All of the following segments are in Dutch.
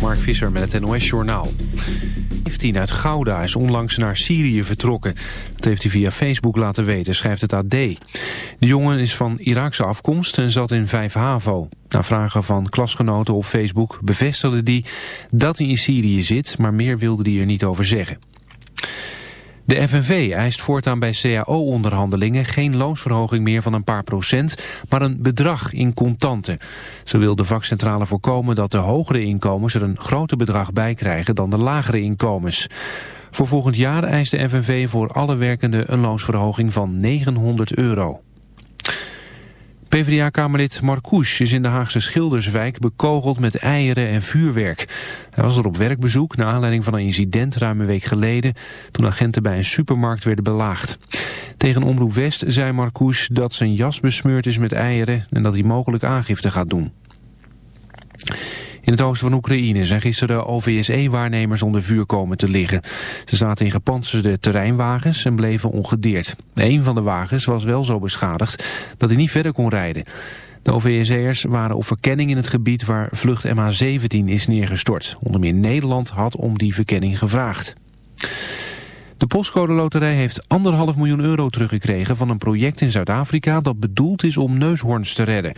Mark Visser met het NOS Journaal. 15 uit Gouda is onlangs naar Syrië vertrokken. Dat heeft hij via Facebook laten weten, schrijft het AD. De jongen is van Iraakse afkomst en zat in 5 HAVO. Na vragen van klasgenoten op Facebook bevestigde hij dat hij in Syrië zit... maar meer wilde hij er niet over zeggen. De FNV eist voortaan bij cao-onderhandelingen geen loonsverhoging meer van een paar procent, maar een bedrag in contanten. Zo wil de vakcentrale voorkomen dat de hogere inkomens er een groter bedrag bij krijgen dan de lagere inkomens. Voor volgend jaar eist de FNV voor alle werkenden een loonsverhoging van 900 euro. PvdA-kamerlid Marcouch is in de Haagse Schilderswijk bekogeld met eieren en vuurwerk. Hij was er op werkbezoek naar aanleiding van een incident ruim een week geleden... toen agenten bij een supermarkt werden belaagd. Tegen Omroep West zei Marcouch dat zijn jas besmeurd is met eieren... en dat hij mogelijk aangifte gaat doen. In het oosten van Oekraïne zijn gisteren OVSE-waarnemers onder vuur komen te liggen. Ze zaten in gepantserde terreinwagens en bleven ongedeerd. Een van de wagens was wel zo beschadigd dat hij niet verder kon rijden. De OVSE'ers waren op verkenning in het gebied waar vlucht MH17 is neergestort. Onder meer Nederland had om die verkenning gevraagd. De postcode loterij heeft anderhalf miljoen euro teruggekregen van een project in Zuid-Afrika dat bedoeld is om neushoorns te redden.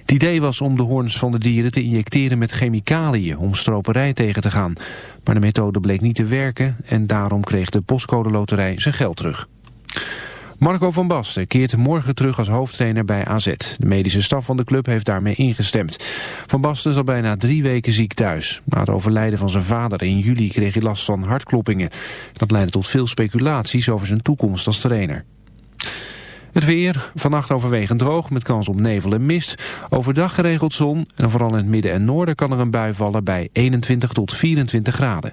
Het idee was om de hoorns van de dieren te injecteren met chemicaliën om stroperij tegen te gaan. Maar de methode bleek niet te werken en daarom kreeg de postcode loterij zijn geld terug. Marco van Basten keert morgen terug als hoofdtrainer bij AZ. De medische staf van de club heeft daarmee ingestemd. Van Basten is al bijna drie weken ziek thuis. Na het overlijden van zijn vader in juli kreeg hij last van hartkloppingen. Dat leidde tot veel speculaties over zijn toekomst als trainer. Het weer, vannacht overwegend droog met kans op nevel en mist. Overdag geregeld zon en vooral in het midden en noorden kan er een bui vallen bij 21 tot 24 graden.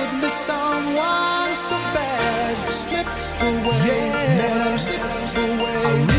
would miss someone so bad. Slip away, yeah. slip away.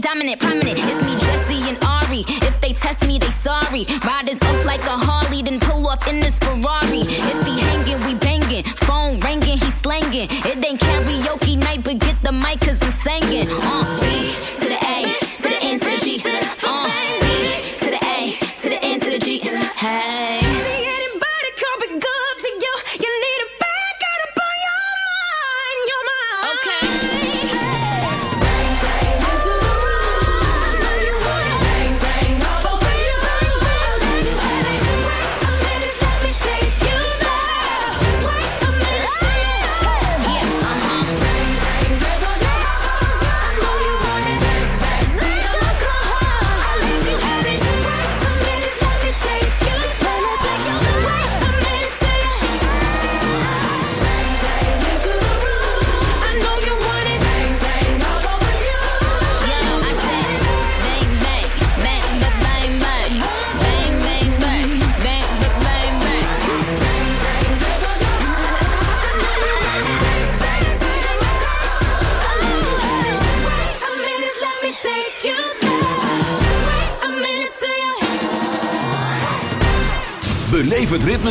Dominant,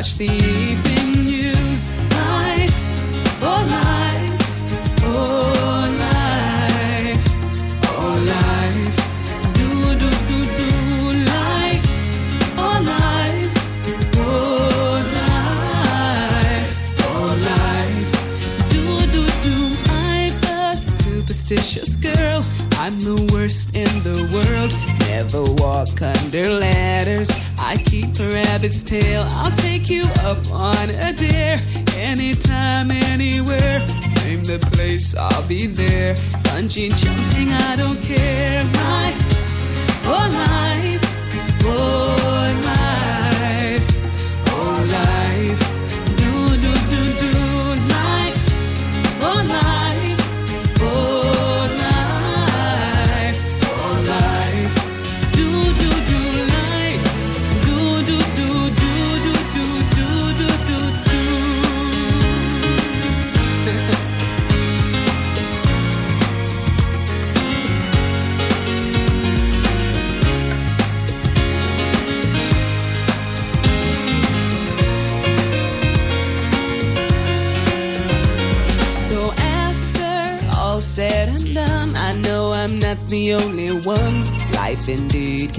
Watch the